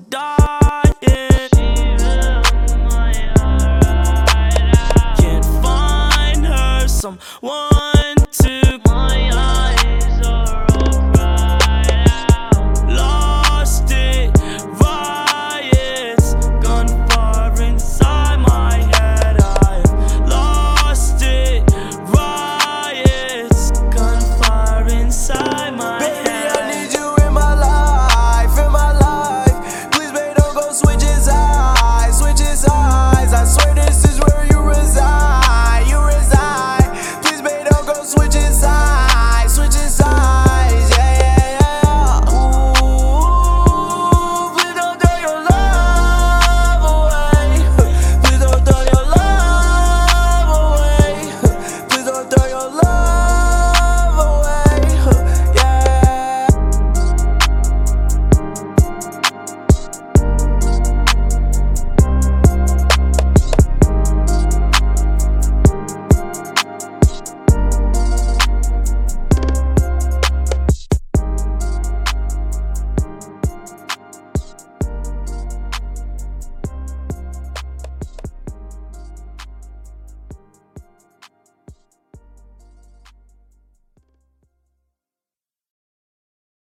dog.